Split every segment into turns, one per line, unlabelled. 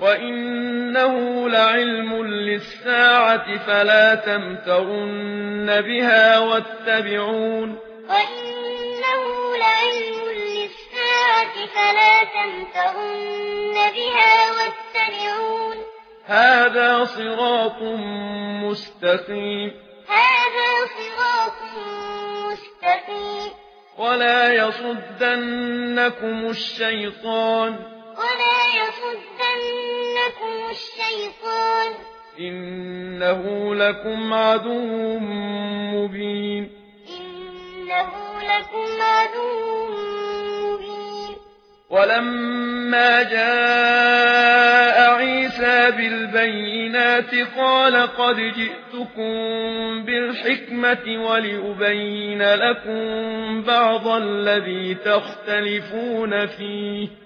وَإِنَّهُ لَعِلْمٌ لِلسَّاعَةِ فَلَا تَمْتَرُنَّ بِهَا وَاتَّبِعُونِ
وَإِنَّهُ لَعِلْمٌ لِلسَّاعَةِ فَلَا تَمْتَرُنَّ بِهَا وَاتَّبِعُونِ
هَذَا صِرَاطٌ مُسْتَقِيمٌ
هَذَا صِرَاطٌ مُسْتَقِيمٌ
وَلَا يَصُدَّنَّكُمُ الشَّيْطَانُ
ولا يصدنكم الشيطان.
إنه لكم عدو مبين.
إنه لكم عدو مبين.
ولما جاء عيسى بالبينات قال قد جئتكم بالحكمة ولأبين لكم بعض الذي تختلفون فيه.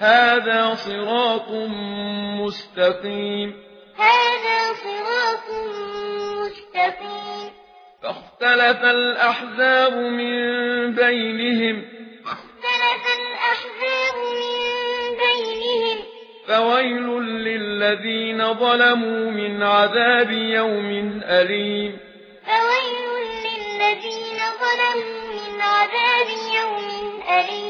هذا صراط مستقيم.
هذا صراط مستقيم.
فاختلف الأحزاب من بينهم.
فاختلف الأحزاب من بينهم.
فويل للذين ظلموا من عذاب يوم أليم.
فويل للذين ظلموا من عذاب يوم أليم.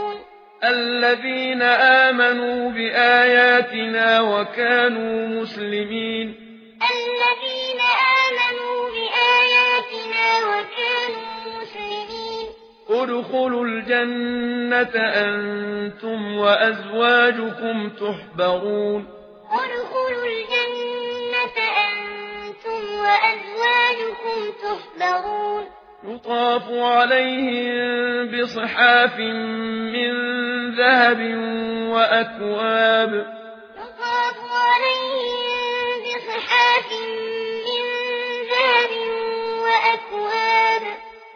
الذين آمنوا بآياتنا وكانوا مسلمين.
الذين آمنوا بآياتنا وكانوا مسلمين.
ادخلوا الجنة أنتم وأزواجكم تحبرون.
ادخلوا الجنة أنتم وأزواجكم تحبرون.
يطاف عليهم بصحاف من ذهب وأكواب
يطاف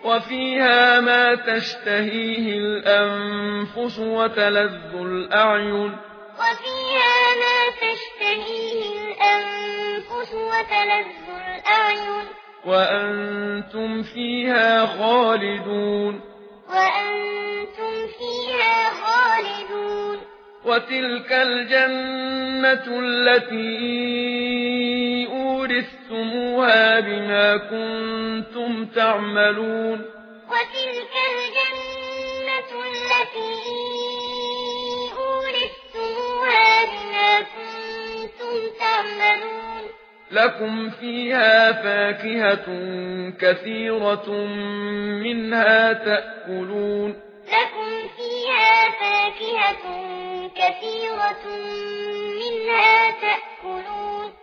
وفيها ما تشتهيه الأنفس وتلذ الأعين
وفيها ما تشتهيه الأنفس وتلذ الأعين
وأنتم فيها خالدون
وأنتم فيها خالدون
وتلك الجنة التي أورثتموها بما كنتم تعملون
وتلك الجنة التي
لكم فيها فاكهة كثيرة منها تأكلون
لكم فيها فاكهة كثيرة منها تأكلون